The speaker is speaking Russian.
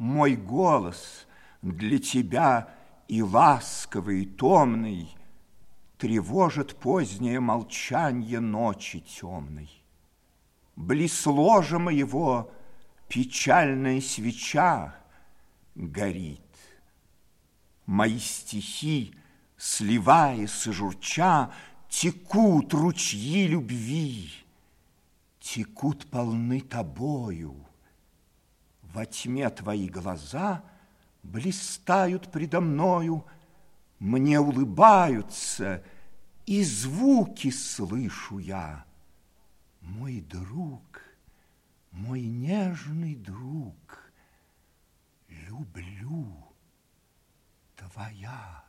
Мой голос для тебя и ласковый, и томный Тревожит позднее молчанье ночи темной. Близ ложа моего печальная свеча горит. Мои стихи, сливаясь и журча, Текут ручьи любви, текут полны тобою. Во тьме твои глаза блистают предо мною, Мне улыбаются, и звуки слышу я. Мой друг, мой нежный друг, люблю твоя.